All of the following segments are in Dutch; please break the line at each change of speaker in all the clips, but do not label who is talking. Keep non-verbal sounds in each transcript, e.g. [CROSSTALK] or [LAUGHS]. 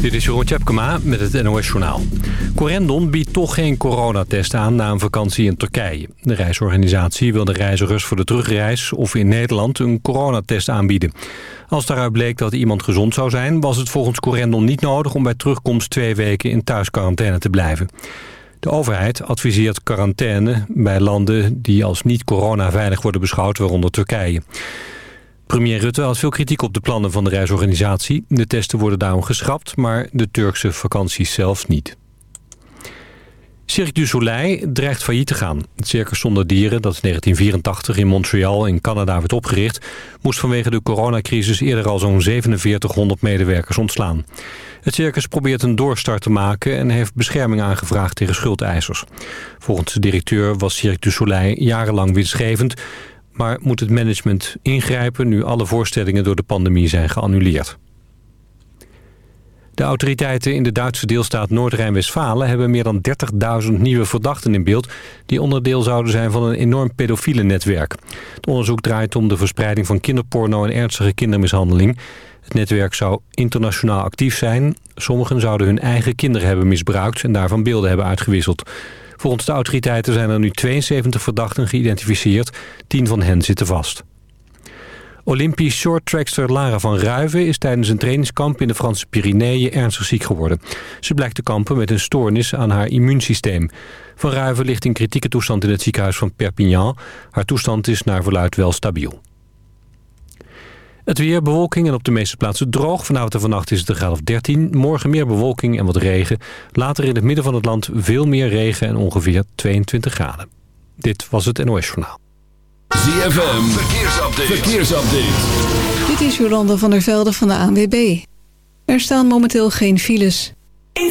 Dit is Jeroen Tjepkema met het NOS Journaal. Corendon biedt toch geen coronatest aan na een vakantie in Turkije. De reisorganisatie wil de reizigers voor de terugreis of in Nederland een coronatest aanbieden. Als daaruit bleek dat iemand gezond zou zijn... was het volgens Corendon niet nodig om bij terugkomst twee weken in thuisquarantaine te blijven. De overheid adviseert quarantaine bij landen die als niet coronaveilig worden beschouwd, waaronder Turkije. Premier Rutte had veel kritiek op de plannen van de reisorganisatie. De testen worden daarom geschrapt, maar de Turkse vakanties zelf niet. Cirque du Soleil dreigt failliet te gaan. Het circus zonder dieren, dat in 1984 in Montreal in Canada werd opgericht... moest vanwege de coronacrisis eerder al zo'n 4700 medewerkers ontslaan. Het circus probeert een doorstart te maken en heeft bescherming aangevraagd tegen schuldeisers. Volgens de directeur was Cirque du Soleil jarenlang winstgevend... maar moet het management ingrijpen nu alle voorstellingen door de pandemie zijn geannuleerd. De autoriteiten in de Duitse deelstaat Noord-Rijn-Westfalen... hebben meer dan 30.000 nieuwe verdachten in beeld... die onderdeel zouden zijn van een enorm pedofiele netwerk. Het onderzoek draait om de verspreiding van kinderporno... en ernstige kindermishandeling. Het netwerk zou internationaal actief zijn. Sommigen zouden hun eigen kinderen hebben misbruikt... en daarvan beelden hebben uitgewisseld. Volgens de autoriteiten zijn er nu 72 verdachten geïdentificeerd. 10 van hen zitten vast. Olympisch shorttrackster Lara van Ruiven is tijdens een trainingskamp in de Franse Pyreneeën ernstig ziek geworden. Ze blijkt te kampen met een stoornis aan haar immuunsysteem. Van Ruiven ligt in kritieke toestand in het ziekenhuis van Perpignan. Haar toestand is naar verluid wel stabiel. Het weer, bewolking en op de meeste plaatsen droog. Vanavond en vannacht is het een graad of 13. Morgen meer bewolking en wat regen. Later in het midden van het land veel meer regen en ongeveer 22 graden. Dit was het NOS Journaal.
ZFM, verkeersupdate. verkeersupdate.
Dit is Jolanda van der Velde van de ANWB. Er staan momenteel geen files.
In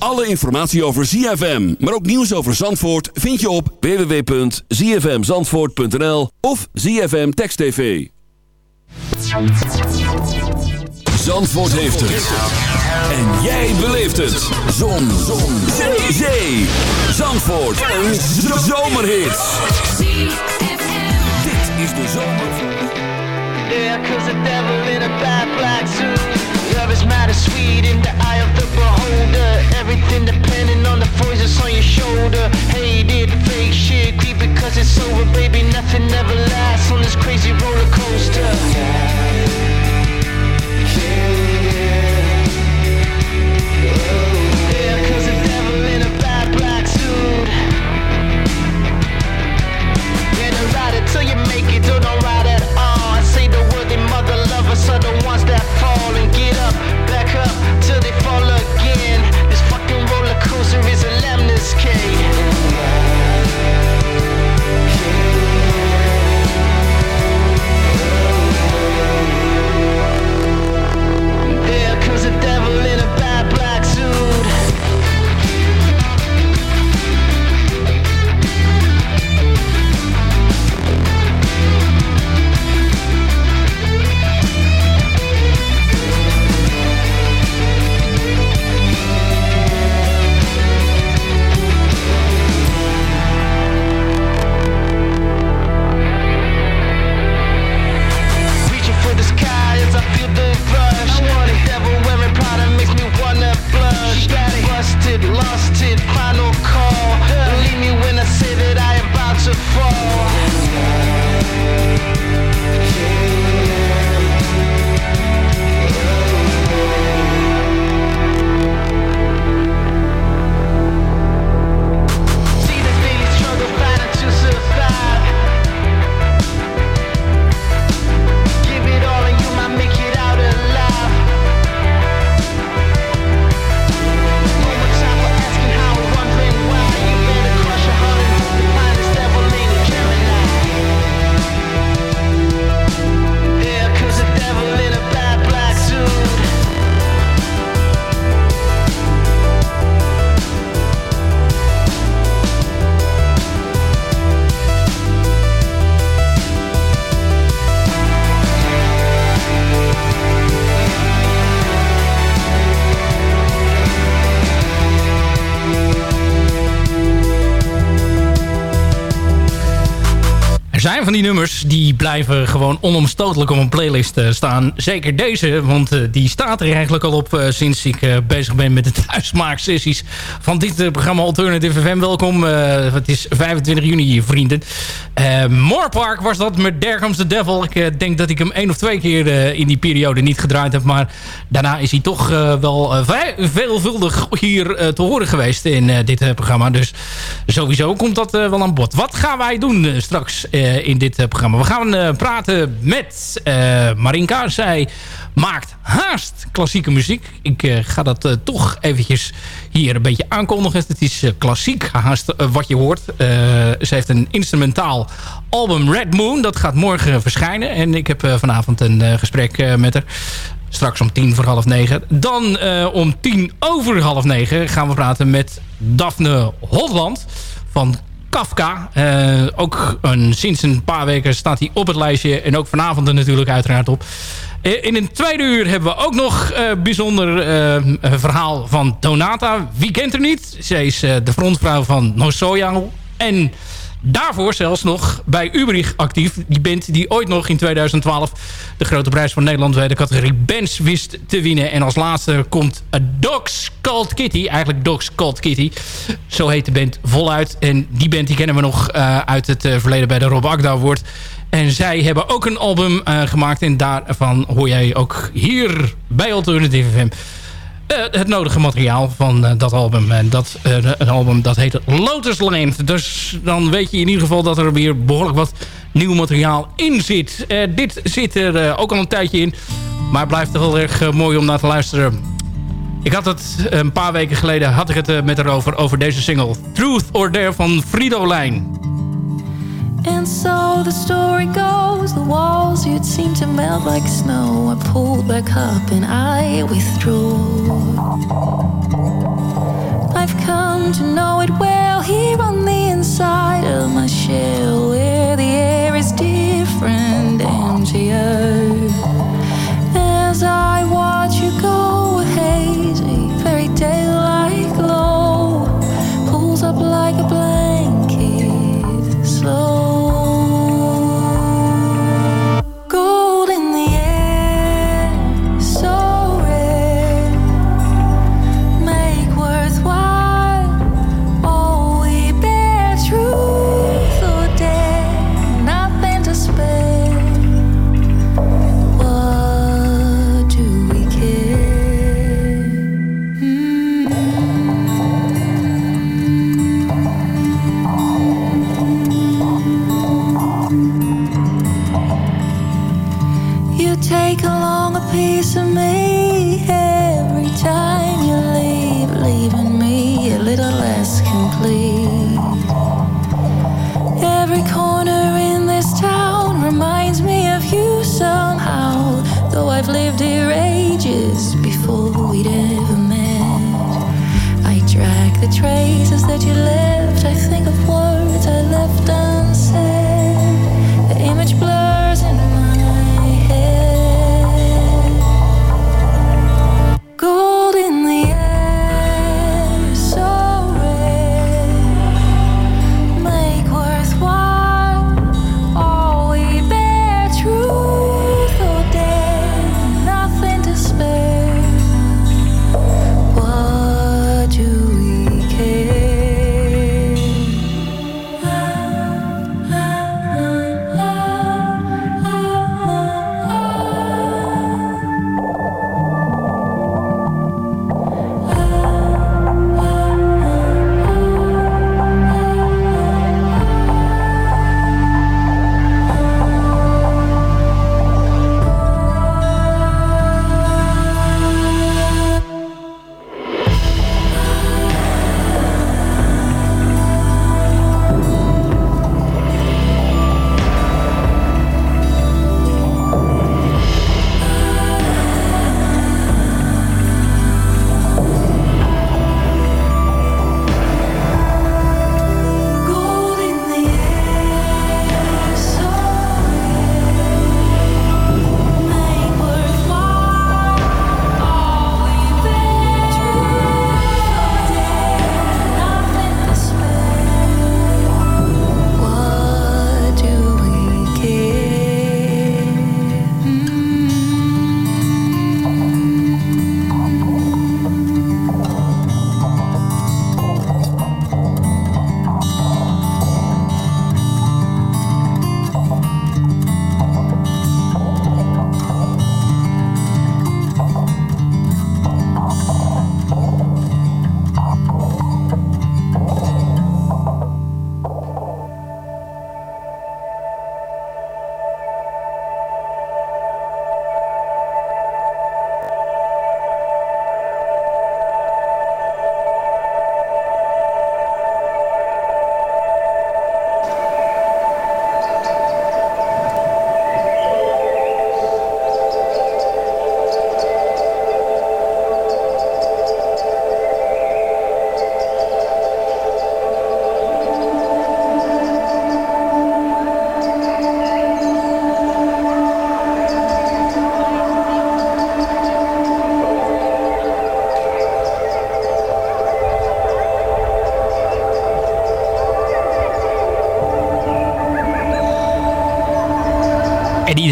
Alle informatie over ZFM, maar ook nieuws over Zandvoort... vind je op www.zfmzandvoort.nl of ZFM Text TV. Zandvoort heeft het. En jij beleeft het. Zon. Zon. Zee. Zandvoort. Een zomerhit. Dit is de zomer.
Cause the devil in a bad black suit. Love is matter sweet in the eye of the beholder. Everything depending on the voices on your shoulder. Hated fake shit, creep because it's over, baby. Nothing ever lasts on this crazy roller coaster.
Er zijn van die nummers die blijven gewoon onomstotelijk op een playlist uh, staan. Zeker deze, want uh, die staat er eigenlijk al op uh, sinds ik bezig ben met de [LAUGHS] thuismaaksessies van dit programma Alternative FM. Welkom, het is 25 juni, vrienden. Moorpark was dat met There Comes the Devil. Ik denk dat ik hem één of twee keer in die periode niet gedraaid heb, maar daarna is hij toch wel veelvuldig hier te horen geweest in dit programma. Dus sowieso komt dat wel aan bod. Wat gaan wij doen straks in dit programma? We gaan praten met Marinka. Zij maakt haast klassieke muziek. Ik ga dat toch eventjes hier een beetje aankondigen. Het is klassiek haast wat je hoort. ze heeft een instrumentaal album Red Moon. Dat gaat morgen verschijnen. En ik heb vanavond een gesprek met haar. Straks om tien voor half negen. Dan om tien over half negen gaan we praten met Daphne Holland van Kafka. Uh, ook een, sinds een paar weken staat hij op het lijstje. En ook vanavond er natuurlijk uiteraard op. Uh, in een tweede uur hebben we ook nog een uh, bijzonder verhaal van Donata. Wie kent er niet? Zij is de frontvrouw van Nosoya. En daarvoor zelfs nog bij Ubrich actief. Die band die ooit nog in 2012 de grote prijs van Nederland bij de categorie bands wist te winnen. En als laatste komt A Dogs Called Kitty. Eigenlijk Dogs Called Kitty. Zo heet de band voluit. En die band die kennen we nog uh, uit het uh, verleden bij de Rob Award. En zij hebben ook een album uh, gemaakt. En daarvan hoor jij ook hier bij Alternative FM het nodige materiaal van uh, dat album. En dat uh, het album dat heet Lotus Lane. Dus dan weet je in ieder geval dat er weer behoorlijk wat nieuw materiaal in zit. dit zit er ook al een tijdje in. Maar blijft toch wel erg mooi om naar te luisteren. Ik had het een paar weken geleden had ik het met haar over, over deze single. Truth or Dare van Frido Lijn.
And so the story goes, the walls you'd seem to melt like snow. I pulled back up and I withdrew. I've come to know it well here on the inside of my shell, where the air is different, emptier. As I watch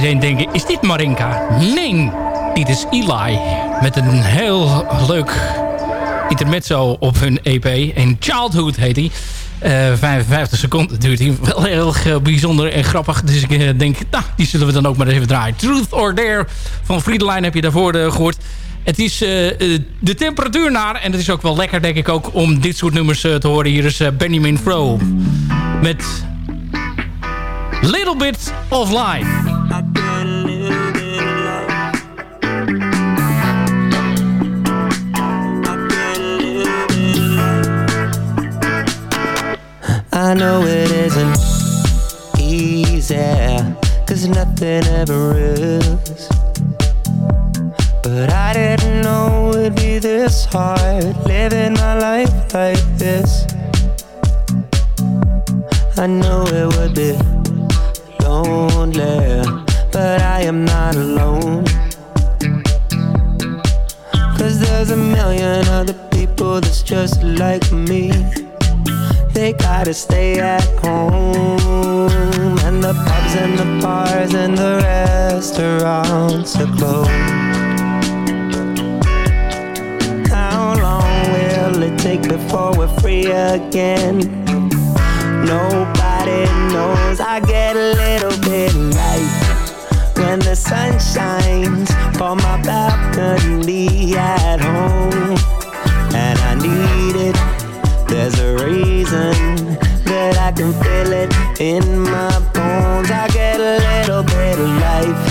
En iedereen denkt, is dit Marinka? Nee, dit is Eli. Met een heel leuk intermezzo op hun EP. En Childhood heet hij. Eh 55 seconden duurt hij. Wel heel eh, bijzonder en grappig. Dus ik eh, denk, nou, die zullen we dan ook maar even draaien. Truth or Dare van Friedelijn heb je daarvoor eh, gehoord. Het is eh, eh, de temperatuur naar. En het is ook wel lekker, denk ik, ook om dit soort nummers eh, te horen. Hier is eh, Benjamin Fro. Met Little Bit of Life.
Would be lonely, but I am not alone. Cause there's a million other people that's just like me they gotta stay at home. And the pubs and the bars and the restaurants are closed. How long will it take before we're free again? Nobody knows. I get a little bit light when the sun shines from my balcony at home. And I need it there's a reason that I can feel it in my bones. I get a little bit of life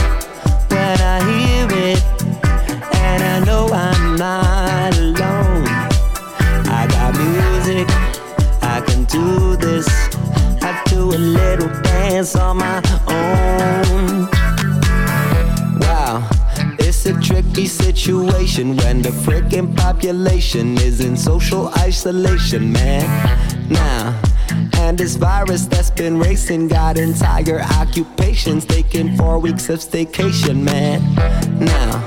a little dance on my own. Wow. It's a tricky situation when the freaking population is in social isolation, man. Now, and this virus that's been racing got entire occupations taking four weeks of staycation, man. Now,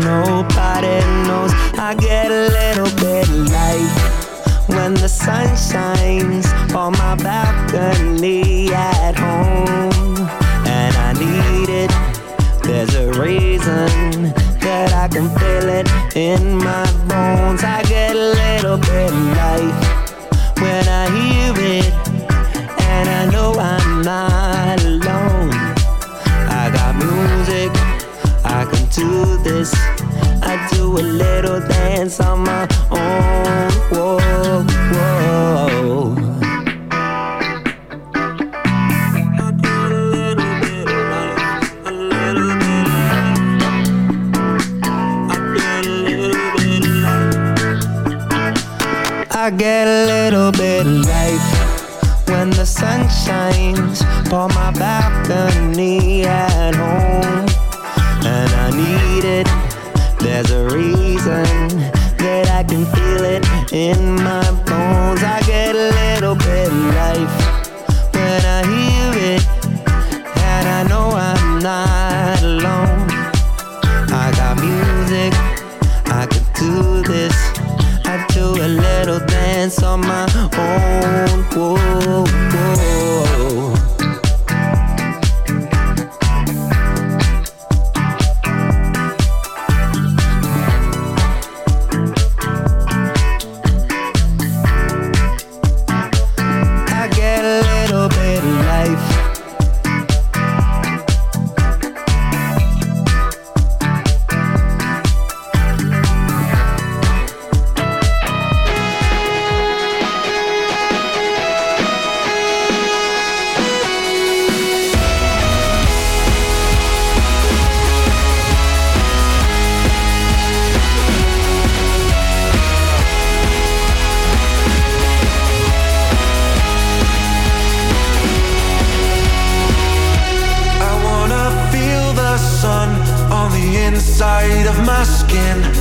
Nobody knows. I get a little bit light when the sun shines on my balcony at home, and I need it. There's a reason that I can feel it in my bones. I a little dance on my own. Whoa, whoa. I put a little bit of life. A little bit of life. I get a little bit of life when the sun shines on my
balcony my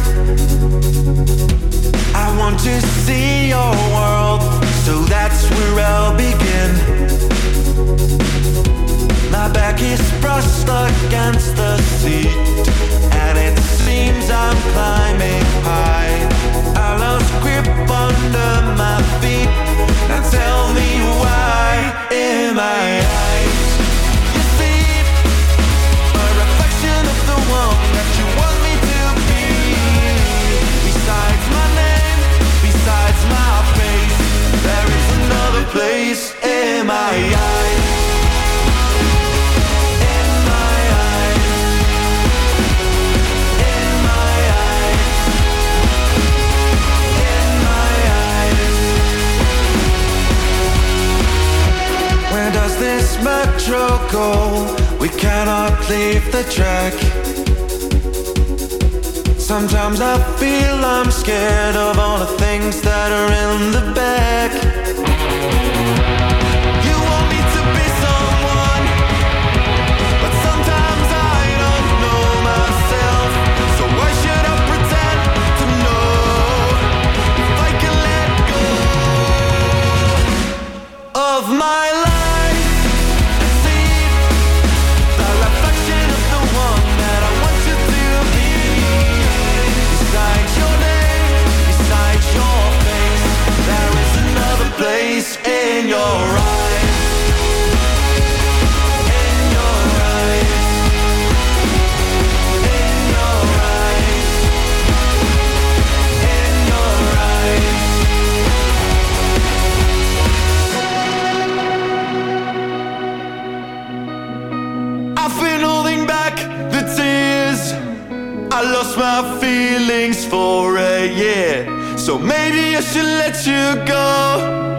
feelings for a year. So maybe I should let you go.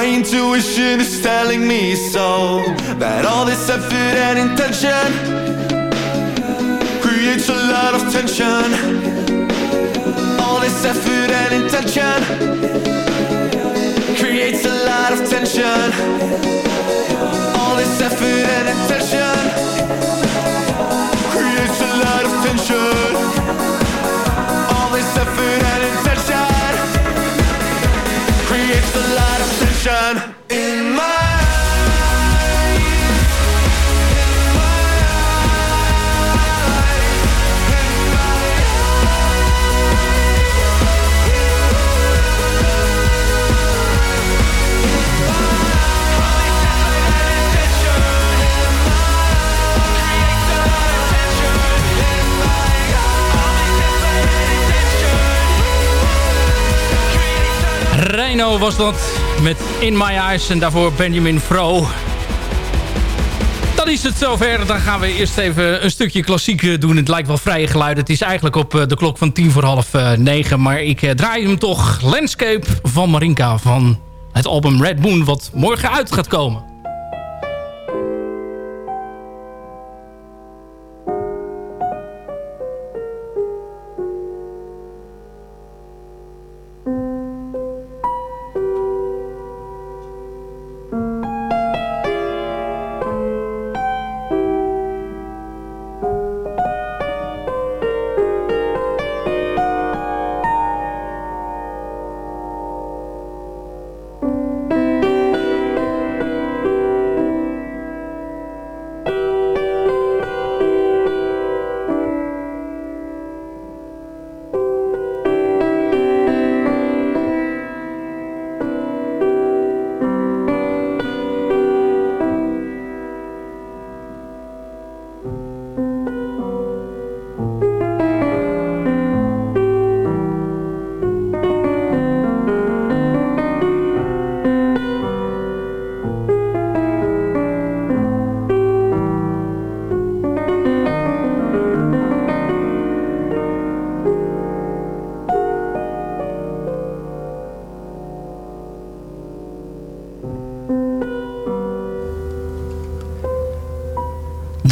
My intuition is telling me so. That all this effort and intention creates a lot of tension. All this effort and intention creates a lot of tension. All this effort and intention
Was dat met In My Eyes en daarvoor Benjamin Fro. Dan is het zover. Dan gaan we eerst even een stukje klassiek eh, doen. Het lijkt wel vrije geluid. Het is eigenlijk op eh, de klok van tien voor half eh, negen. Maar ik draai hem toch. Landscape van Marinka van het album Red Moon. Wat morgen uit gaat komen.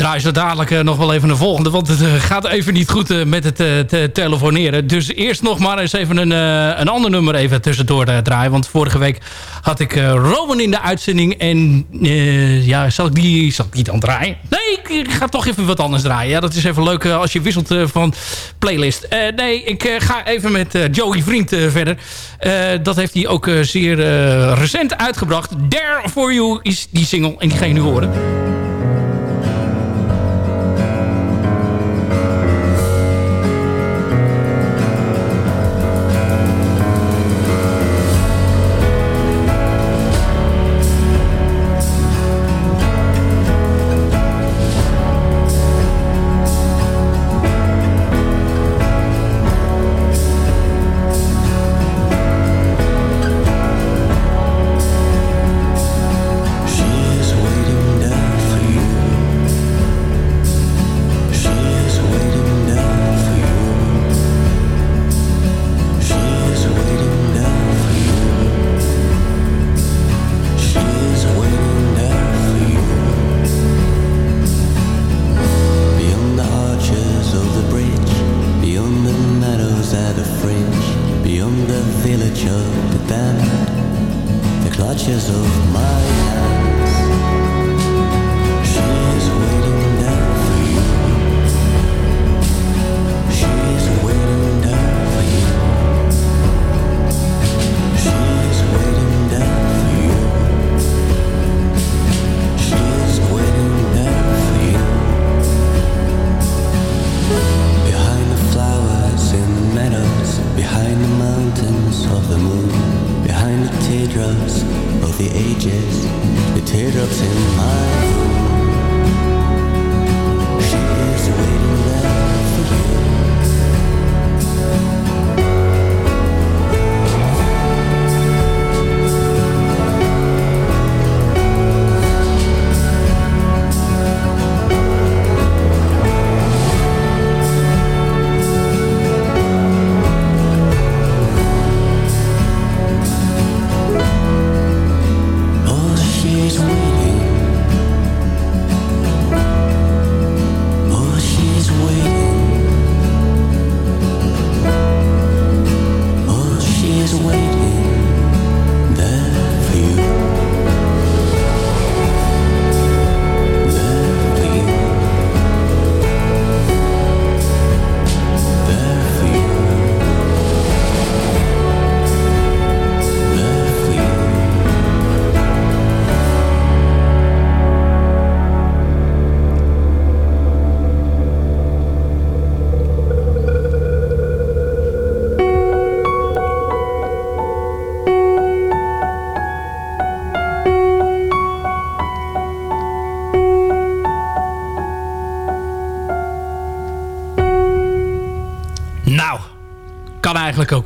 Draai zo dadelijk eh, nog wel even de volgende. Want het eh, gaat even niet goed eh, met het te telefoneren. Dus eerst nog maar eens even een, een ander nummer even tussendoor draaien. Want vorige week had ik Rowan in de uitzending. En ja, zal ik, die, zal ik die dan draaien? Nee, ik, ga toch even wat anders draaien. Ja, dat is even leuk als je wisselt van playlist. Nee, ik ga even met Joey Vriend verder. Dat heeft hij ook zeer recent uitgebracht. There For You is die single. En die ga je nu horen.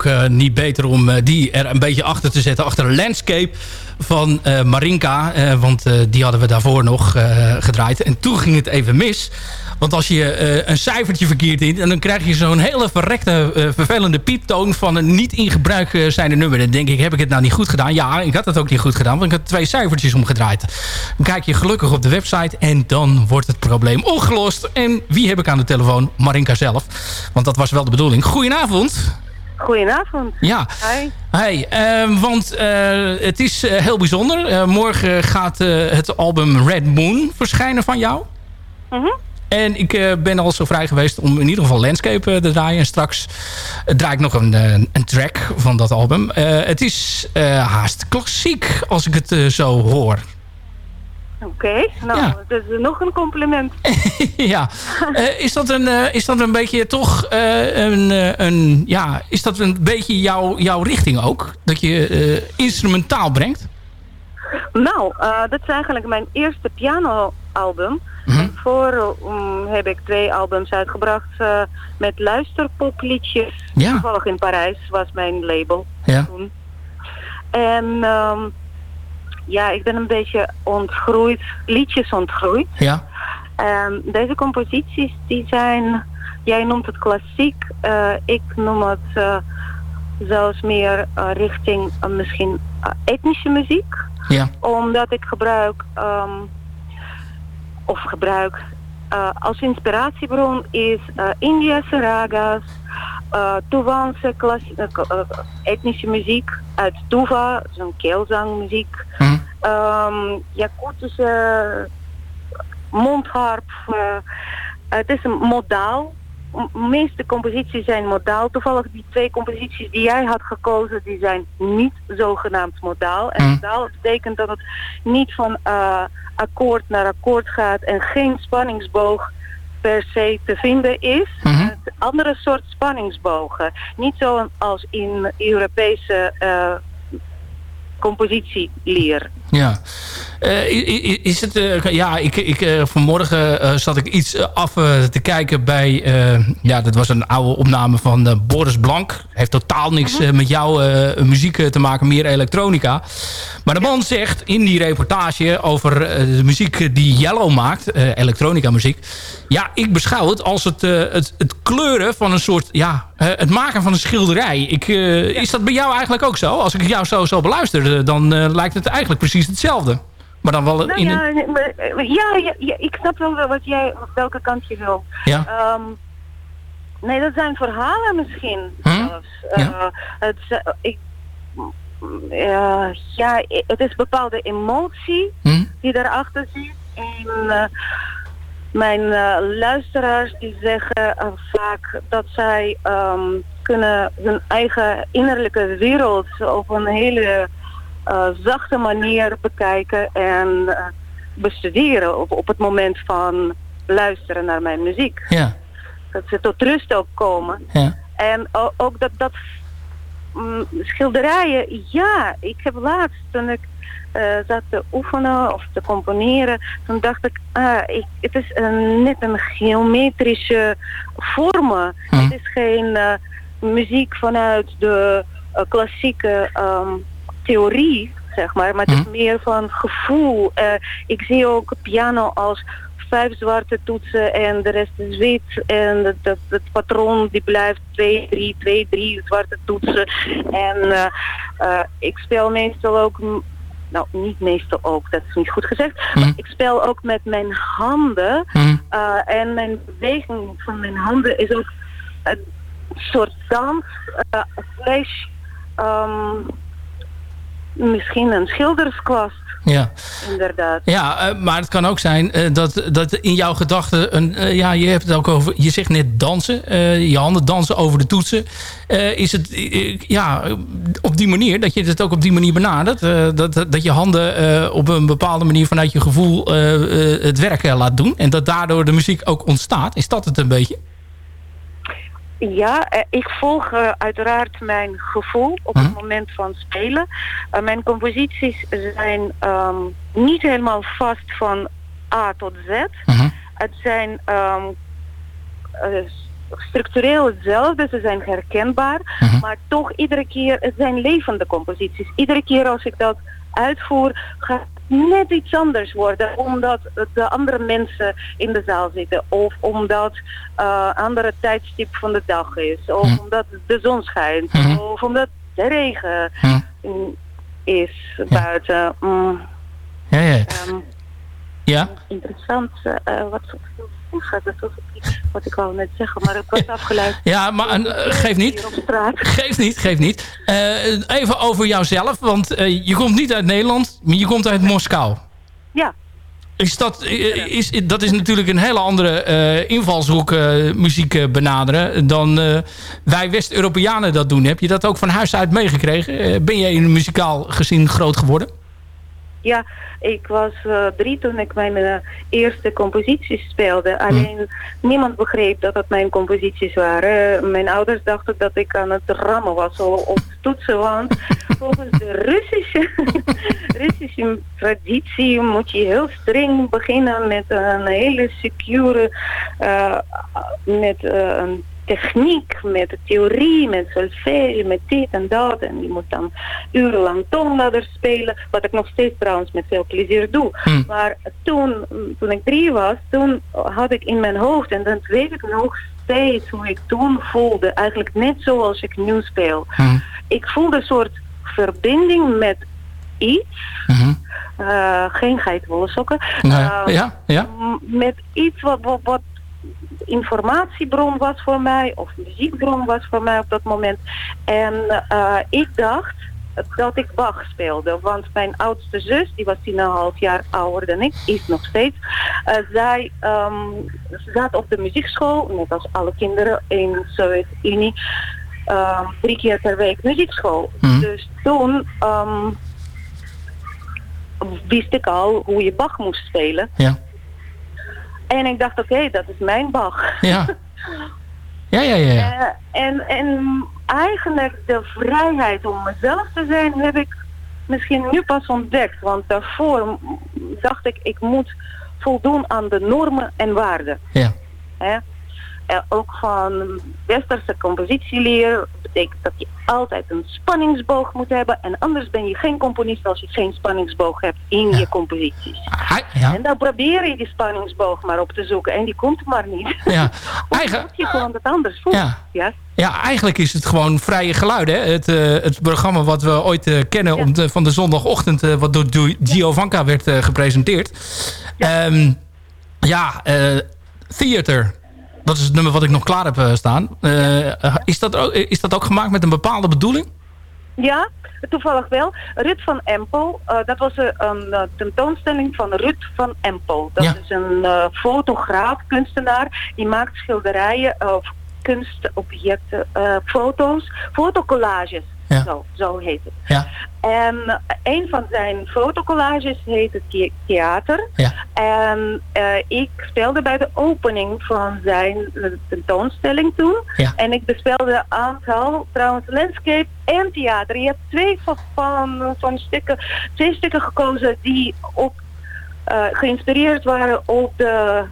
Eh, niet beter om eh, die er een beetje achter te zetten. Achter de landscape van eh, Marinka. want die hadden we daarvoor nog gedraaid. En toen ging het even mis. Want als je een cijfertje verkeerd in... dan krijg je zo'n hele verrekte, vervelende pieptoon... van een niet in gebruik zijnde nummer. Dan denk ik, heb ik het nou niet goed gedaan? Ja, ik had het ook niet goed gedaan. Want ik had twee cijfertjes omgedraaid. Dan kijk je gelukkig op de website... en dan wordt het probleem opgelost. En wie heb ik aan de telefoon? Marinka zelf. Want dat was wel de bedoeling. Goedenavond.
Goedenavond.
Ja.
Hi.
Hey, eh, want eh, het is eh, heel bijzonder. Eh, morgen gaat het album Red Moon verschijnen van jou.
Mhm.
En ik ben al zo vrij geweest om in ieder geval Landscape te draaien. En straks draai ik nog een, een track van dat album. Het is haast klassiek als ik het zo hoor.
Oké, nou,
Ja.
dat is nog een compliment. [LAUGHS]
ja. Eh, is, dat een, eh, is dat een beetje toch eh, een, een... Ja, is dat een beetje jouw, jouw richting ook? Dat je instrumentaal brengt?
Nou, dat is eigenlijk mijn eerste pianoalbum. En voor um, heb ik twee albums uitgebracht met luisterpopliedjes.
Ja.
Toevallig in Parijs was mijn label
Ja.
toen. En ehm, ja, ik ben een beetje ontgroeid, liedjes ontgroeid.
Ja.
Ehm, deze composities die zijn, jij noemt het klassiek, eh, ik noem het eh, zelfs meer eh, richting misschien etnische muziek.
Ja.
Omdat ik gebruik, ehm, of gebruik, als inspiratiebron is Indiase ragas, uh, Tuvaanse klas- k- uh, etnische muziek uit Tuva, zo'n keelzangmuziek. Um, Jakutische mondharp. uh, het is een modaal. De meeste composities zijn modaal. Toevallig die twee composities die jij had gekozen, die zijn niet zogenaamd modaal. En modaal betekent dat het niet van uh, akkoord naar akkoord gaat en geen spanningsboog per se te vinden is. Het andere soort spanningsbogen. Niet zoals in Europese uh, compositieleer.
Ja. Uh, is, is het... Uh, ja, ik, ik, uh, vanmorgen zat ik iets af te kijken bij... ja, dat was een oude opname van Boris Blank. Heeft totaal niks met jouw muziek te maken, meer elektronica. Maar de man zegt in die reportage over de muziek die Yellow maakt... elektronica muziek... Ja, ik beschouw het als het, het, het kleuren van een soort... Ja, het maken van een schilderij. Ik, is dat bij jou eigenlijk ook zo? Als ik jou zo, zo beluister, dan lijkt het eigenlijk precies hetzelfde. Maar dan wel
nou,
in
ja,
een...
maar, ja, ja, ja, ik snap wel wat jij, welke kant je wil.
Ja.
Um, nee, dat zijn verhalen misschien.
Hm?
Uh, het, ik, uh, ja, het is bepaalde emotie
hm?
die daarachter zit. En mijn luisteraars die zeggen vaak dat zij um, kunnen hun eigen innerlijke wereld op een hele zachte manier bekijken en uh, bestuderen op, op het moment van luisteren naar mijn muziek.
Ja.
Dat ze tot rust ook komen.
Ja.
En ook, ook dat, dat mm, schilderijen, ja, ik heb laatst toen ik uh, zat te oefenen of te componeren, toen dacht ik, ah, ik het is een, net een geometrische vormen.
Hm.
Het is geen muziek vanuit de klassieke um, theorie, zeg maar, maar het is meer van gevoel. Uh, ik zie ook piano als vijf zwarte toetsen en de rest is wit. En het, het, het patroon die blijft twee, drie, twee, drie zwarte toetsen. En uh, uh, ik speel meestal ook, nou niet meestal ook, dat is niet goed gezegd.
Mm.
Maar ik speel ook met mijn handen.
Mm.
en mijn beweging van mijn handen is ook een soort dans, slash... Um, misschien een schilderskwast.
Ja.
Inderdaad.
Ja, uh, maar het kan ook zijn uh, dat, dat in jouw gedachten... Een, uh, ja, je hebt het ook over... Je zegt net dansen. je handen dansen over de toetsen. is het ja, op die manier, dat je het ook op die manier benadert? dat, dat je handen op een bepaalde manier vanuit je gevoel het werk laat doen. En dat daardoor de muziek ook ontstaat. Is dat het een beetje?
Ja, ik volg uh, uiteraard mijn gevoel op het
Mhm.
moment van spelen. Uh, mijn composities zijn um, niet helemaal vast van A tot Z.
Mhm.
Het zijn um, structureel hetzelfde, ze zijn herkenbaar.
Mhm.
Maar toch iedere keer, het zijn levende composities. Iedere keer als ik dat uitvoer, gaat net iets anders worden. Omdat de andere mensen in de zaal zitten. Of omdat uh, andere tijdstip van de dag is. Of
Hm.
omdat de zon schijnt.
Mhm.
Of omdat de regen
Hm.
is buiten. Mm,
Ja, ja.
um,
ja.
interessant. Uh, wat dat was wat ik wou net zeggen, maar ik was afgeleid.
Ja, maar uh, geef niet. Geef niet, geef niet. Uh, even over jouzelf, want uh, je komt niet uit Nederland, maar je komt uit Moskou.
Ja.
Is dat, is, dat is natuurlijk een hele andere invalshoek muziek benaderen dan wij West-Europeanen dat doen. Heb je dat ook van huis uit meegekregen? ben jij in muzikaal gezien groot geworden?
Ja, ik was uh, drie toen ik mijn uh, eerste composities speelde. Alleen hmm. niemand begreep dat het mijn composities waren. Mijn ouders dachten dat ik aan het rammen was op toetsen. Want [LAUGHS] volgens de Russische, [LAUGHS] Russische traditie moet je heel streng beginnen met een hele secure... Uh, met een techniek, met de theorie, met solfège, met dit en dat. En je moet dan urenlang toonladder spelen, wat ik nog steeds trouwens met veel plezier doe.
Hmm.
Maar toen, toen ik drie was, toen had ik in mijn hoofd, en dat weet ik nog steeds hoe ik toen voelde, eigenlijk net zoals ik nu speel.
Hmm.
Ik voelde een soort verbinding met iets.
Mhm.
Eh, geen geitenwolle sokken.
Nee,
Eh,
ja, ja.
Met iets wat, wat, wat informatiebron was voor mij, of muziekbron was voor mij op dat moment. En eh, ik dacht dat ik Bach speelde, want mijn oudste zus, die was 10,5 jaar ouder dan ik, is nog steeds, eh, zij ehm, zat op de muziekschool, net als alle kinderen in de Sovjet-Unie, ehm, drie keer per week muziekschool.
Mhm.
Dus toen ehm, wist ik al hoe je Bach moest spelen.
Ja.
En ik dacht, oké, dat is mijn Bach.
Ja. Ja, ja, ja. ja.
Eh, en, en eigenlijk de vrijheid om mezelf te zijn heb ik misschien nu pas ontdekt. Want daarvoor dacht ik, ik moet voldoen aan de normen en waarden.
Ja.
Eh, ook van westerse compositieleer betekent dat je altijd een spanningsboog moet hebben. En anders ben je geen componist als je geen spanningsboog hebt in je composities.
ja.
En dan probeer je die spanningsboog maar op te zoeken. En die komt maar niet.
Ja. [LAUGHS]
Eigen... je gewoon dat anders voelt.
Ja.
ja.
Ja, eigenlijk is het gewoon vrije geluiden. Hè? Het, eh, het programma wat we ooit eh, kennen om de, van de zondagochtend... wat door Gio- Giovanka werd gepresenteerd. Ja, ja eh, Theater. Dat is het nummer wat ik nog klaar heb eh, staan. Eh, eh, is, dat ook, is dat ook gemaakt met een bepaalde bedoeling?
Ja, toevallig wel. Ruud van Empel, dat was een, een tentoonstelling van Ruud van Empel. Dat
Ja.
is een fotograaf, kunstenaar, die maakt schilderijen of kunstobjecten, foto's, fotocollages.
Ja.
Zo, zo heet het.
Ja.
En eh, een van zijn fotocollages heet het the- Theater.
Ja.
En eh, ik speelde bij de opening van zijn eh, tentoonstelling toen.
Ja.
En ik bespeelde een aantal, trouwens landscape en theater. Je hebt twee van, van, stukken, twee stukken gekozen die op, eh, geïnspireerd waren op de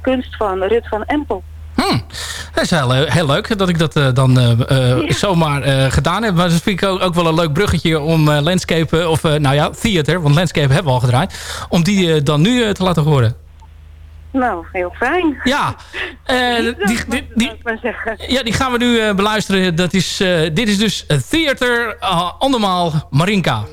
kunst van Rut van Empel.
Hmm. Dat is heel, eh, heel leuk dat ik dat eh, dan eh,
Ja.
zomaar gedaan heb. Maar dat vind ik ook, ook wel een leuk bruggetje om landscape, of nou ja, theater, want landscape hebben we al gedraaid. Om die dan nu te laten horen.
Nou, heel fijn.
Ja, [LAUGHS] die, die, die, ja, die gaan we nu beluisteren. Dat is, dit is dus Theater, andermaal Marinka.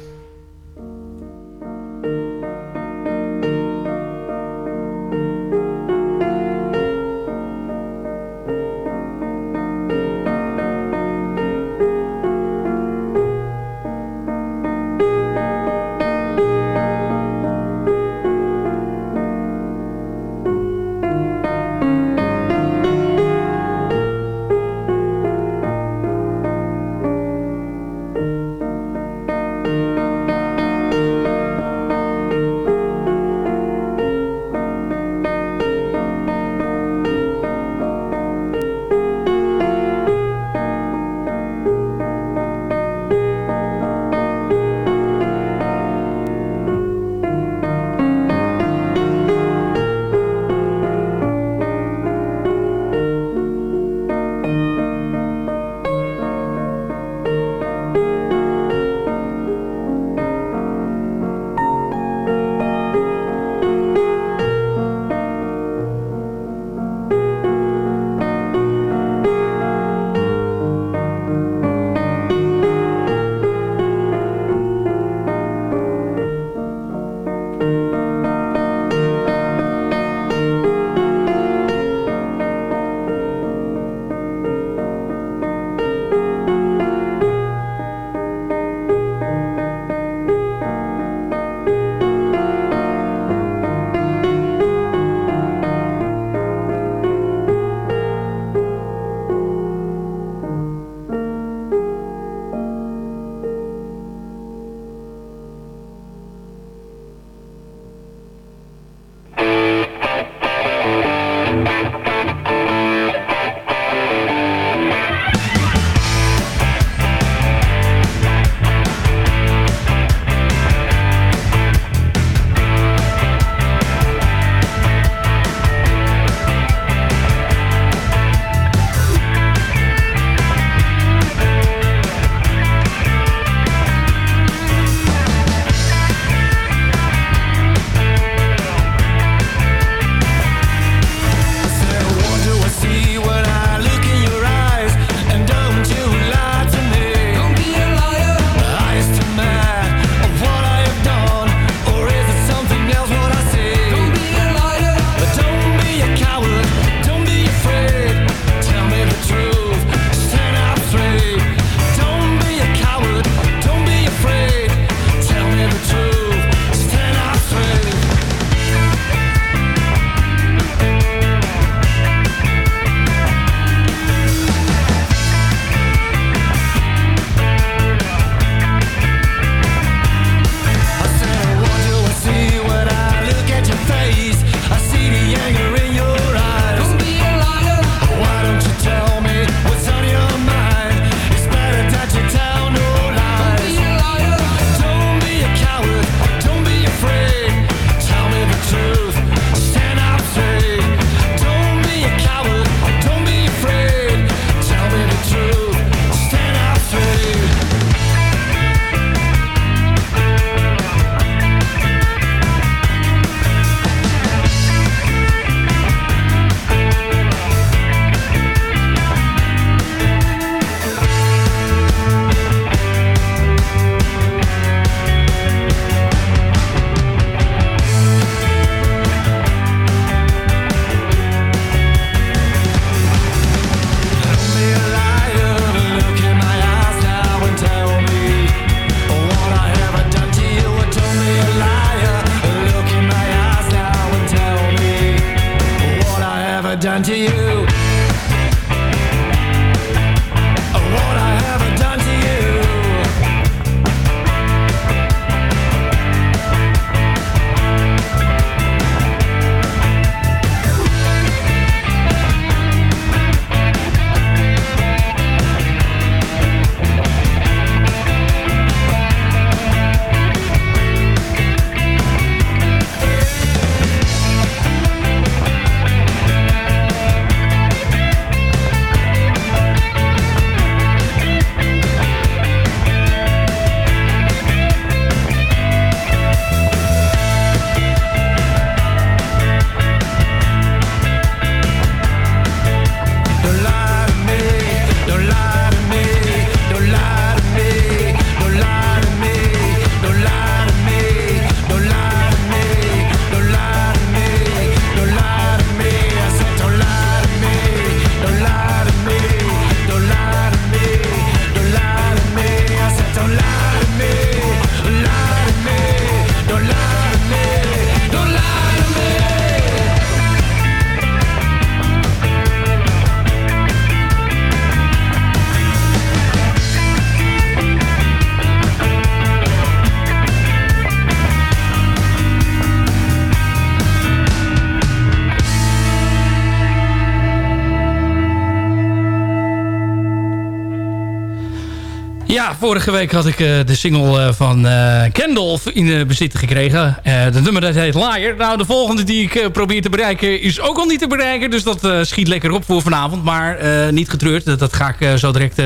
Vorige week had ik eh, de single eh, van eh Kendall in bezit gekregen. De nummer dat heet Liar. Nou, de volgende die ik probeer te bereiken is ook al niet te bereiken. Dus dat schiet lekker op voor vanavond. Maar niet getreurd. Dat, dat ga ik zo direct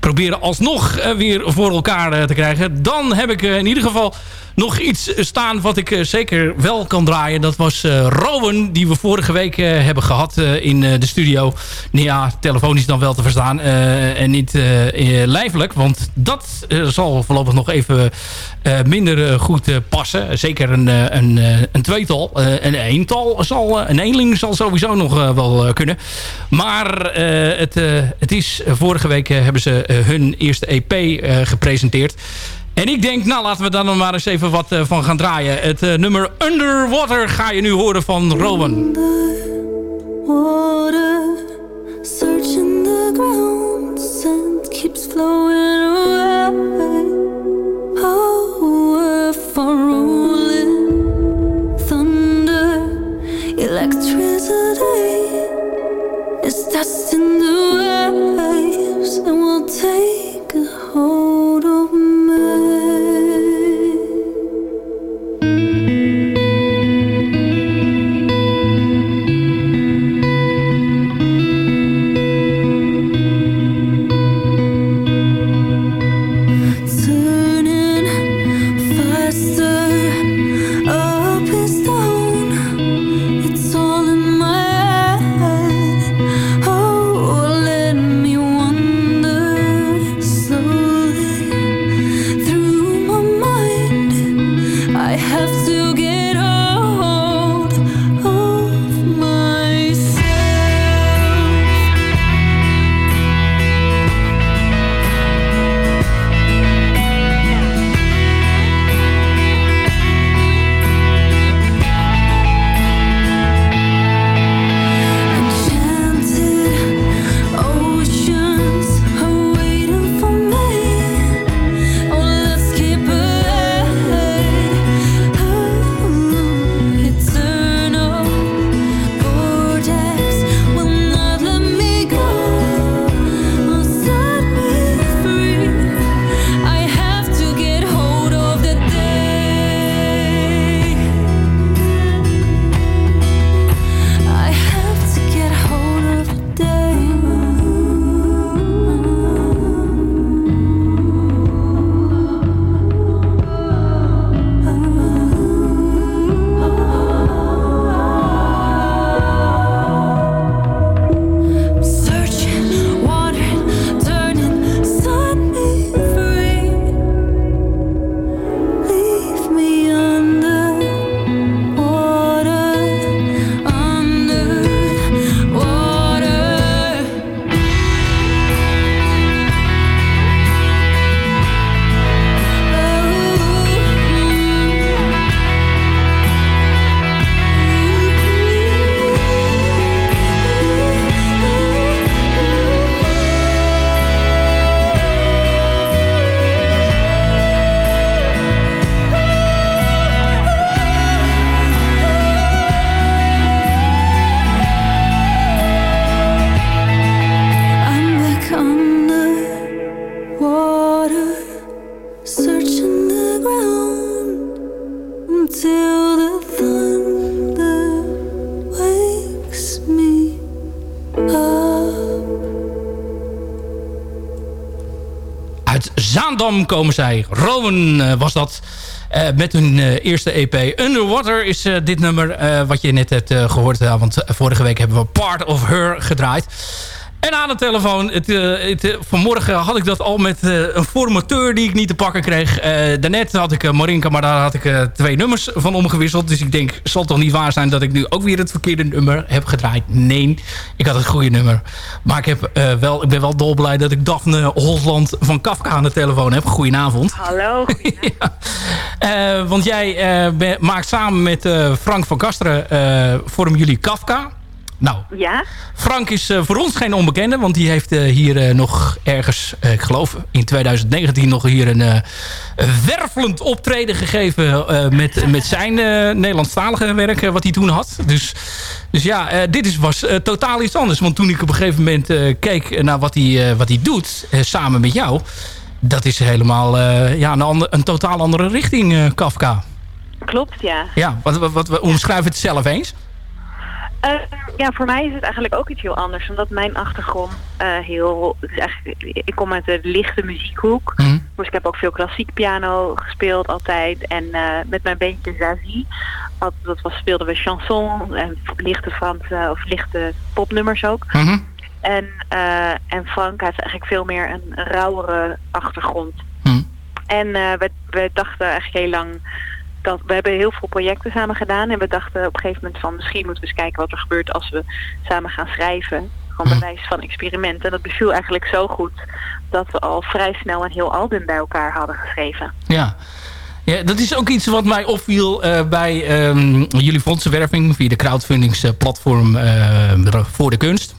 proberen alsnog weer voor elkaar te krijgen. Dan heb ik in ieder geval nog iets staan wat ik eh, zeker wel kan draaien. Dat was eh Rowan, die we vorige week eh, hebben gehad eh, in eh, de studio. Nou ja, telefonisch dan wel te verstaan. eh, en niet eh, eh, lijfelijk. Want dat eh, zal voorlopig nog even eh, minder eh, goed eh, passen. Zeker een, eh, een, eh, een tweetal. eh, een eental zal, eh, een eenling zal sowieso nog eh, wel eh, kunnen. Maar eh, het, eh, het is, vorige week eh, hebben ze eh, hun eerste EP eh, gepresenteerd. En ik denk, nou laten we daar nog maar eens even wat eh, van gaan draaien. Het eh, nummer Underwater ga je nu horen van Rowan.
water, searching the ground, sand keeps flowing away. Oh, earth unruly, thunder, electricity is dust in the waves, and will take
komen zij. Rowan eh, was dat. eh, met hun eh, eerste EP. Underwater is dit nummer wat je net hebt eh, gehoord. Want vorige week hebben we Part of Her gedraaid. En aan de telefoon, het, eh, het, eh, vanmorgen had ik dat al met eh, een formateur die ik niet te pakken kreeg. Daarnet had ik Marinka, maar daar had ik twee nummers van omgewisseld. Dus ik denk, zal het toch niet waar zijn dat ik nu ook weer het verkeerde nummer heb gedraaid? Nee, ik had het goede nummer. Maar ik, heb, wel, ik ben wel dolblij dat ik Daphne Holland van Kafka aan de telefoon heb. Goedenavond.
Hallo. [LAUGHS]
Eh, want jij maakt samen met Frank van Kasteren... vormen jullie Kafka. Nou,
Ja?
Frank is eh, voor ons geen onbekende, want die heeft eh, hier eh, nog ergens, ik geloof in 2019 nog hier een wervelend optreden gegeven met, met zijn Nederlandstalige werk wat hij toen had. Dus, dus ja, dit is, was totaal iets anders. Want toen ik op een gegeven moment keek naar wat hij, wat hij doet, samen met jou, dat is helemaal ja, een, ander, een totaal andere richting, Kafka.
Klopt, ja.
Ja, wat, wat, wat, omschrijf het zelf eens.
Eh, ja, voor mij is het eigenlijk ook iets heel anders. Omdat mijn achtergrond eh, heel... Is eigenlijk, ik kom uit de lichte muziekhoek.
Mhm.
Dus ik heb ook veel klassiek piano gespeeld altijd. En eh, met mijn bandje Zazie, had- dat was, speelden we chanson en lichte Franse of lichte popnummers ook.
Mhm.
En, eh, en Frank heeft eigenlijk veel meer een rauwere achtergrond.
Mhm.
En we, we dachten eigenlijk heel lang dat we hebben heel veel projecten samen gedaan. En we dachten op een gegeven moment van misschien moeten we eens kijken wat er gebeurt als we samen gaan schrijven. Gewoon bij wijze van experiment. En dat beviel eigenlijk zo goed dat we al vrij snel een heel album bij elkaar hadden geschreven.
Ja. ja, dat is ook iets wat mij opviel eh, bij ehm, jullie fondsenwerving... via de crowdfundingsplatform eh voor de kunst.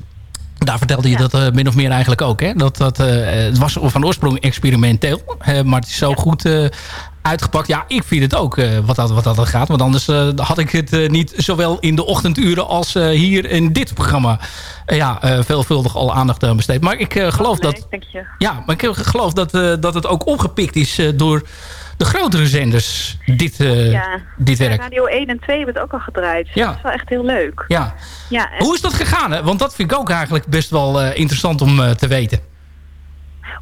Daar vertelde je dat eh, min of meer eigenlijk ook. Hè? Dat, dat, het was van oorsprong experimenteel. maar het is zo goed uitgepakt. Ja, ik vind het ook eh, wat, dat, wat dat gaat. Want anders eh, had ik het eh, niet zowel in de ochtenduren... als hier in dit programma ja, veelvuldig al aandacht aan besteed. Maar ik geloof
Nee,
dat... Ja, maar ik geloof dat, dat het ook opgepikt is door de grotere zenders, dit,
ja.
dit werk.
Radio 1 en 2 hebben het ook al gedraaid.
Ja.
Dat is wel echt heel leuk.
Ja.
Ja, en
Hoe is dat gegaan? Hè? Want dat vind ik ook eigenlijk best wel interessant om te weten.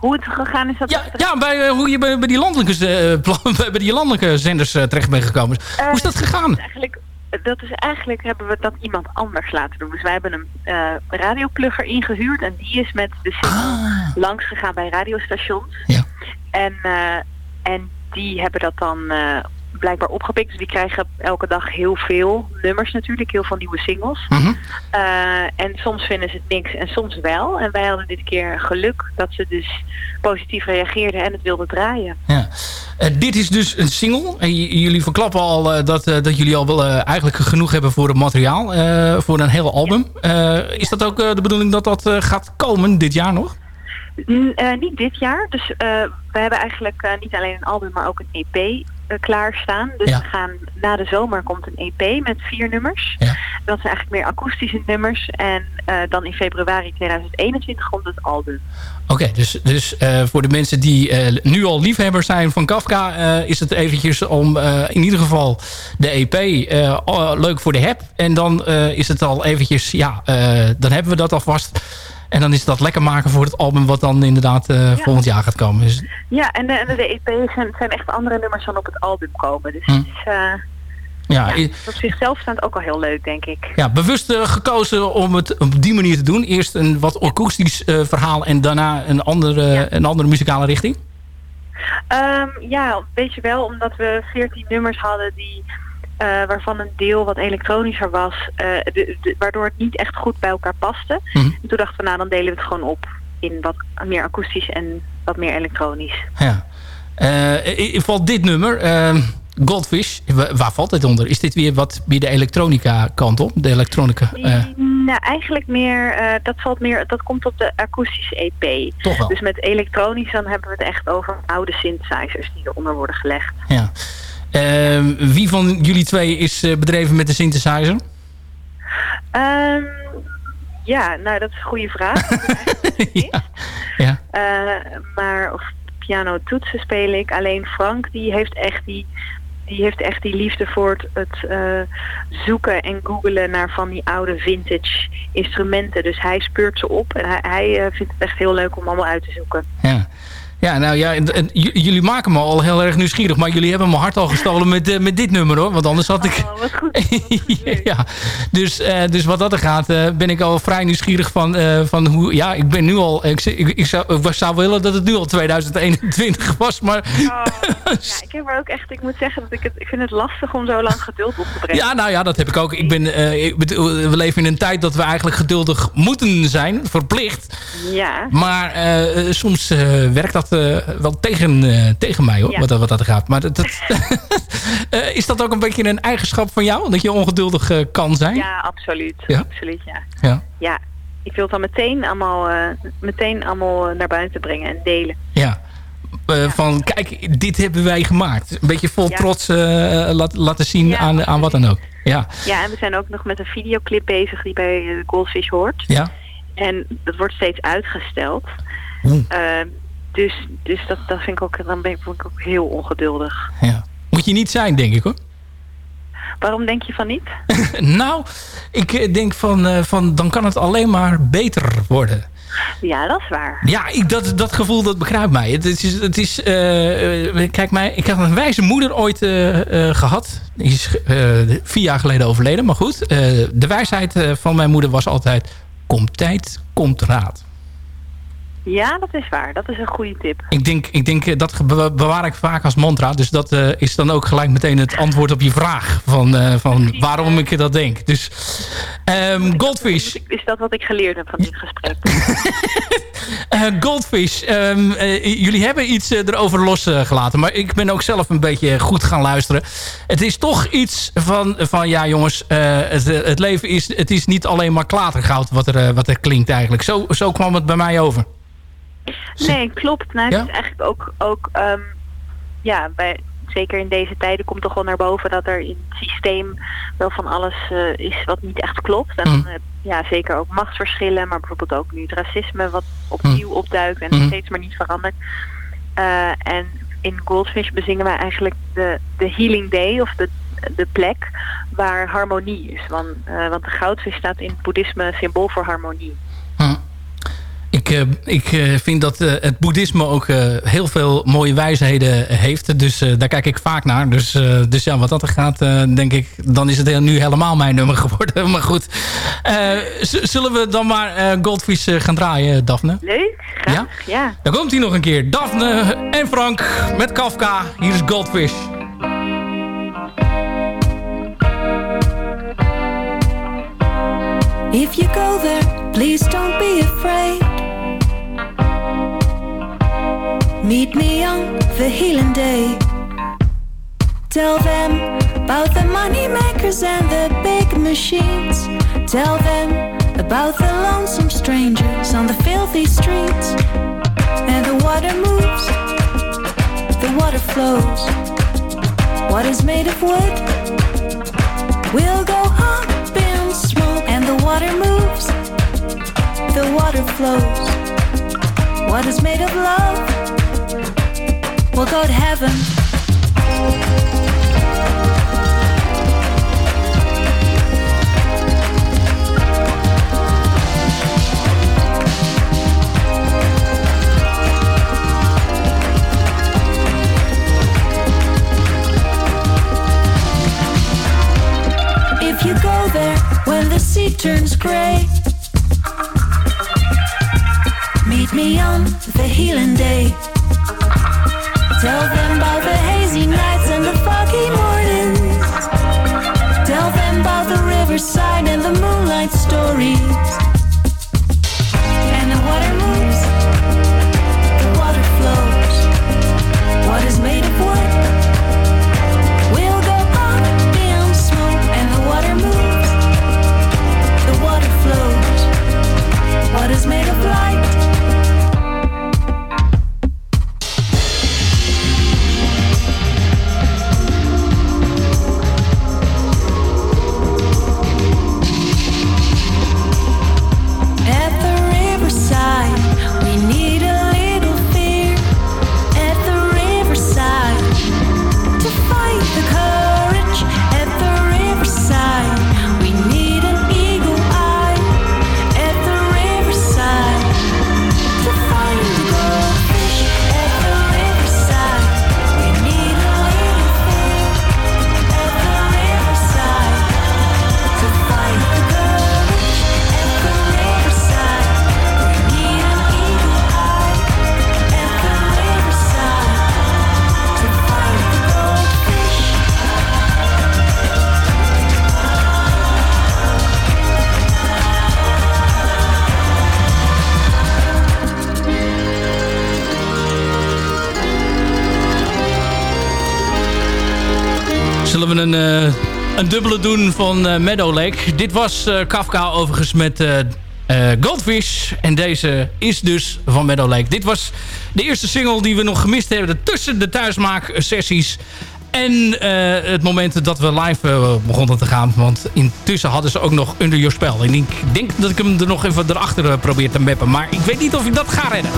Hoe het gegaan is dat...
Ja, ja bij, eh, hoe je bij, bij, die landelijke, eh, [LAUGHS] bij die landelijke zenders eh, terecht bent gekomen. hoe is dat gegaan?
Eigenlijk, dat is eigenlijk hebben we dat iemand anders laten doen. Dus wij hebben een radioplugger ingehuurd en die is met de single langs gegaan bij radiostations.
Ja.
En, en die hebben dat dan eh, blijkbaar opgepikt. Dus die krijgen elke dag heel veel nummers natuurlijk, heel veel nieuwe singles.
Mhm.
Eh, en soms vinden ze het niks en soms wel. En wij hadden dit keer geluk dat ze dus positief reageerden en het wilden draaien.
Ja. Eh, dit is dus een single. En jullie verklappen al eh, dat, dat jullie al wel eigenlijk genoeg hebben voor het materiaal. voor een hele album. Is dat ook de bedoeling dat dat gaat komen dit jaar nog?
N- niet dit jaar. Dus we hebben eigenlijk niet alleen een album, maar ook een EP klaarstaan. Dus
Ja.
we gaan na de zomer komt een EP met vier nummers. Dat zijn eigenlijk meer akoestische nummers. En eh, dan in februari 2021 komt het album.
Oké, dus, dus eh, voor de mensen die eh, nu al liefhebber zijn van Kafka... eh, is het eventjes om eh, in ieder geval de EP eh, leuk voor de heb. En dan eh, is het al eventjes... Ja, eh, dan hebben we dat alvast. En dan is dat lekker maken voor het album... wat dan inderdaad eh, volgend jaar gaat komen. Dus,
Ja, en de, en de EP zijn, zijn echt andere nummers dan op het album komen. Dus
Hm.
het is, eh,
ja,
ja, op zichzelf staand ook al heel leuk, denk ik.
ja, bewust eh, gekozen om het op die manier te doen. Eerst een wat akoestisch verhaal... en daarna een andere, een andere muzikale richting.
Ehm, ja, weet je wel, omdat we 14 nummers hadden die, eh, waarvan een deel wat elektronischer was, eh, de- de- waardoor het niet echt goed bij elkaar paste.
Mhm.
En toen dachten we, nou dan delen we het gewoon op in wat meer akoestisch en wat meer elektronisch.
Ja. Eh, i- valt dit nummer, eh, Goldfish, wa- waar valt dit onder? Is dit weer wat meer de elektronica kant op? De elektronica. eh,
Nou, eigenlijk meer, eh, dat valt meer, dat komt op de akoestische EP.
Toch wel.
Dus met elektronisch dan hebben we het echt over oude synthesizers die eronder worden gelegd.
ja. Eh, wie van jullie twee is eh, bedreven met de synthesizer?
Ehm, ja, nou dat is een goede vraag. [LAUGHS]
ja.
Eh, maar of piano toetsen speel ik. Alleen Frank die heeft echt die, die, heeft echt die liefde voor het, het eh, zoeken en googelen naar van die oude vintage instrumenten. Dus hij speurt ze op en hij, hij eh, vindt het echt heel leuk om allemaal uit te zoeken.
Ja. Ja, nou ja, en, en j- jullie maken me al heel erg nieuwsgierig. Maar jullie hebben mijn hart al gestolen met, eh, met dit nummer hoor. Want anders had ik...
Oh, wat goed. [LAUGHS]
ja, dus, eh, dus wat dat er gaat, eh, ben ik al vrij nieuwsgierig van, van hoe... Ja, ik ben nu al... Ik, ik, ik zou, ik zou willen dat het nu al 2021 was, maar...
Oh, ja, ik heb er ook echt, ik moet zeggen dat ik het, ik vind het lastig om zo lang geduld op te brengen.
Ja, nou ja, dat heb ik ook. Ik ben, ik we leven in een tijd dat we eigenlijk geduldig moeten zijn, verplicht.
Ja.
Maar soms werkt dat wel tegen, eh, tegen mij, hoor,
Ja.
wat, dat- wat dat gaat. Maar dat, dat [LAUGHS] Eh, is dat ook een beetje een eigenschap van jou? Dat je ongeduldig eh, kan zijn?
Ja, absoluut.
Ja?
Absoluut, ja.
Ja.
Ja, ik wil het dan meteen allemaal, eh, meteen allemaal eh, naar buiten brengen en delen.
Ja. Eh, Van, kijk, dit hebben wij gemaakt. Een beetje vol
Ja.
trots eh, laat, laten zien
Ja,
aan, aan wat dan ook. Ja,
Ja, en we zijn ook nog met een videoclip bezig die bij eh, Goldfish hoort.
ja.
En dat wordt steeds uitgesteld. Eh, dus dus dat, dat vind ik ook, dan ben ik, ik ook heel ongeduldig.
ja. Moet je niet zijn, denk ik hoor.
Waarom denk je van niet? [LAUGHS]
nou, ik eh, denk van, eh, van dan kan het alleen maar beter worden.
Ja, dat is waar.
Ja, ik, dat, dat gevoel dat begrijpt mij. Het is, het is eh, kijk mij, ik had een wijze moeder ooit eh, eh, gehad. Die is vier jaar geleden overleden, maar goed. De wijsheid van mijn moeder was altijd, komt tijd, komt raad.
Ja, dat is waar. Dat is een goede tip.
Ik denk, ik denk eh, dat be- bewaar ik vaak als mantra. Dus dat eh, is dan ook gelijk meteen het antwoord op je vraag. Van, eh, van waarom ik dat denk. Dus ehm, Goldfish.
Is dat wat ik geleerd heb van dit gesprek? [LAUGHS]
Goldfish, ehm, eh, jullie hebben iets erover losgelaten. maar ik ben ook zelf een beetje goed gaan luisteren. Het is toch iets van, van ja jongens, het, het leven is, het is niet alleen maar klatergoud wat er, wat er klinkt eigenlijk. Zo, zo kwam het bij mij over.
Nee, klopt. Nou, het is eigenlijk ook, ook ehm, ja, bij, zeker in deze tijden komt toch wel naar boven dat er in het systeem wel van alles eh, is wat niet echt klopt. En
Mm.
eh, ja, zeker ook machtsverschillen, maar bijvoorbeeld ook nu het racisme wat opnieuw
Mm.
opduikt en
Mm.
steeds maar niet verandert. Eh, en in Goldfish bezingen wij eigenlijk de, de healing day of de, de plek waar harmonie is. Want, want de goudvis staat in het boeddhisme symbool voor harmonie.
Ik, eh, ik eh, vind dat eh, het boeddhisme ook eh, heel veel mooie wijsheden heeft. Dus eh, daar kijk ik vaak naar. Dus, eh, dus ja, wat dat er gaat, eh, denk ik... dan is het nu helemaal mijn nummer [LAUGHS] geworden. Maar goed, Eh, zullen we dan maar eh, Goldfish eh, gaan draaien, Daphne?
Leuk, graag. Ja.
Dan komt hij nog een keer. Daphne en Frank met Kafka. Hier is Goldfish.
If you go there, please don't be afraid. Meet me on the healing day. Tell them about the money makers and the big machines. Tell them about the lonesome strangers on the filthy streets. And the water moves, the water flows. What is made of wood We'll go up in smoke. And the water moves, the water flows. What is made of love will go to heaven. If you go there when the sea turns gray, meet me on the healing day. Tell them about the hazy nights and the foggy mornings. Tell them about the riverside and the moonlight stories.
We een, eh, een dubbele doen van eh, Meadow Lake. Dit was eh, Kafka overigens met Goldfish. En deze is dus van Meadow Lake. Dit was de eerste single die we nog gemist hebben tussen de thuismaaksessies. En het moment dat we live begonnen te gaan. Want intussen hadden ze ook nog Under Your Spell. En ik denk dat ik hem er nog even erachter probeer te mappen. Maar ik weet niet of ik dat ga redden.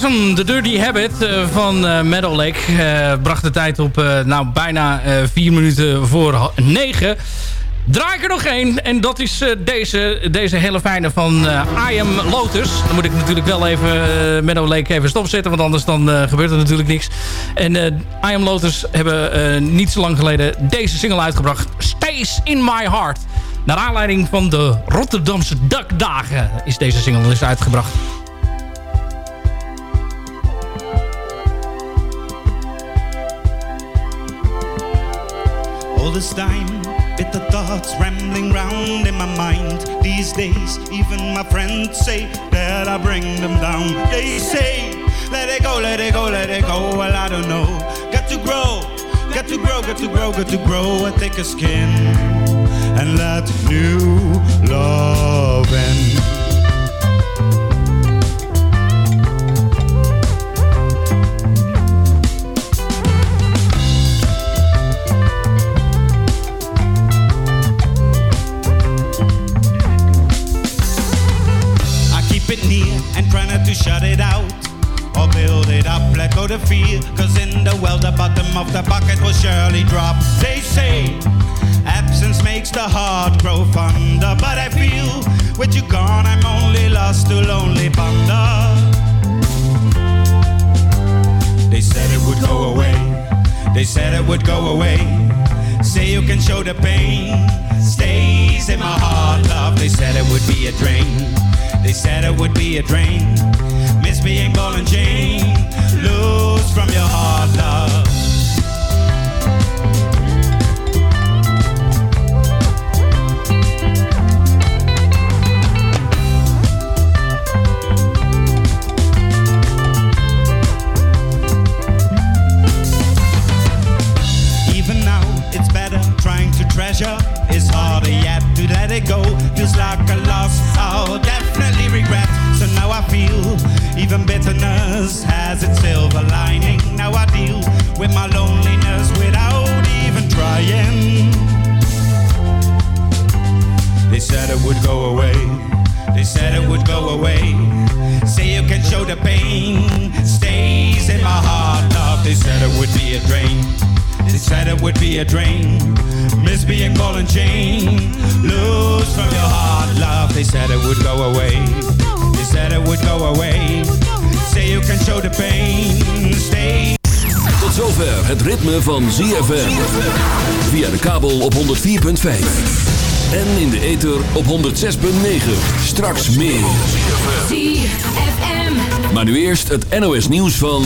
Was hem. De Dirty Habit eh, van eh, Meadow Lake. eh, bracht de tijd op nou, bijna vier minuten voor negen. Draai ik er nog één. En dat is deze, deze hele fijne van eh I Am Lotus. Dan moet ik natuurlijk wel even Meadow Lake even stopzetten. Want anders dan, gebeurt er natuurlijk niks. En eh I Am Lotus hebben niet zo lang geleden deze single uitgebracht. Stays in My Heart. Naar aanleiding van de Rotterdamse Dakdagen is deze single dus uitgebracht.
All this time, bitter thoughts rambling round in my mind. These days, even my friends say that I bring them down. They say, let it go, let it go, let it go. Well, I don't know. Got to grow, got to grow, got to grow, got to grow a thicker skin. And let new love in. The fear. Cause in the well, the bottom of the bucket will surely drop. They say absence makes the heart grow fonder, but I feel with you gone, I'm only lost to lonely ponder. They said it would go away, they said it would go away. Say you can show the pain, stays in my heart, love. They said it would be a drain. They said it would be a drain. Miss being ball and chain. From your heart, love. Even now, it's better trying to treasure. It's harder yet to let it go. Feels like a loss. I'll definitely regret. Now I feel even bitterness has its silver lining. Now I deal with my loneliness without even trying. They said it would go away. They said it would go away. Say you can show the pain. Stays in my heart, love. They said it would be a drain. They said it would be a drain. Miss being ball and chain. Lose from your heart, love. They said it would go away. Said it would go away. Say you can show the pain. Stay.
Tot zover het ritme van ZFM. Via de kabel op 104.5. En in de ether op 106.9. Straks meer.
ZFM.
Maar nu eerst het NOS nieuws van...